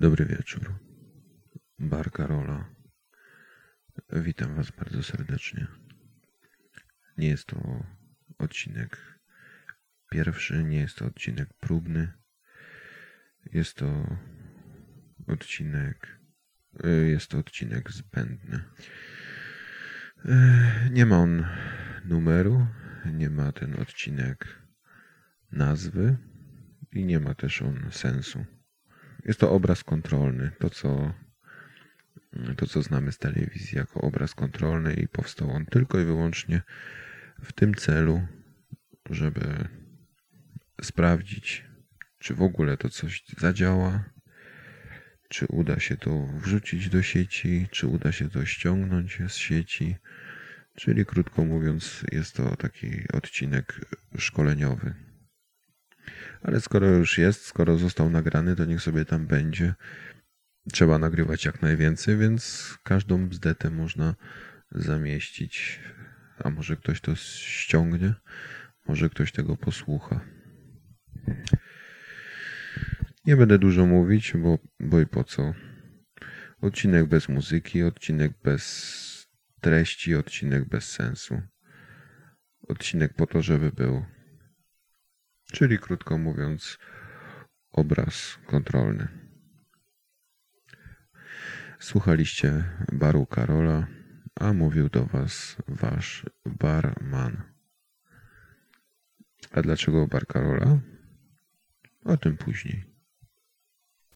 Dobry wieczór. Bar Karola. Witam Was bardzo serdecznie. Nie jest to odcinek pierwszy, nie jest to odcinek próbny. Jest to odcinek. Jest to odcinek zbędny. Nie ma on numeru, nie ma ten odcinek nazwy i nie ma też on sensu. Jest to obraz kontrolny, to co, to co znamy z telewizji jako obraz kontrolny i powstał on tylko i wyłącznie w tym celu, żeby sprawdzić, czy w ogóle to coś zadziała, czy uda się to wrzucić do sieci, czy uda się to ściągnąć z sieci. Czyli krótko mówiąc, jest to taki odcinek szkoleniowy. Ale skoro już jest, skoro został nagrany, to niech sobie tam będzie. Trzeba nagrywać jak najwięcej, więc każdą bzdetę można zamieścić. A może ktoś to ściągnie? Może ktoś tego posłucha. Nie będę dużo mówić, bo, bo i po co. Odcinek bez muzyki, odcinek bez treści, odcinek bez sensu. Odcinek po to, żeby był. Czyli krótko mówiąc, obraz kontrolny. Słuchaliście baru Karola, a mówił do Was Wasz barman. A dlaczego bar Karola? O tym później.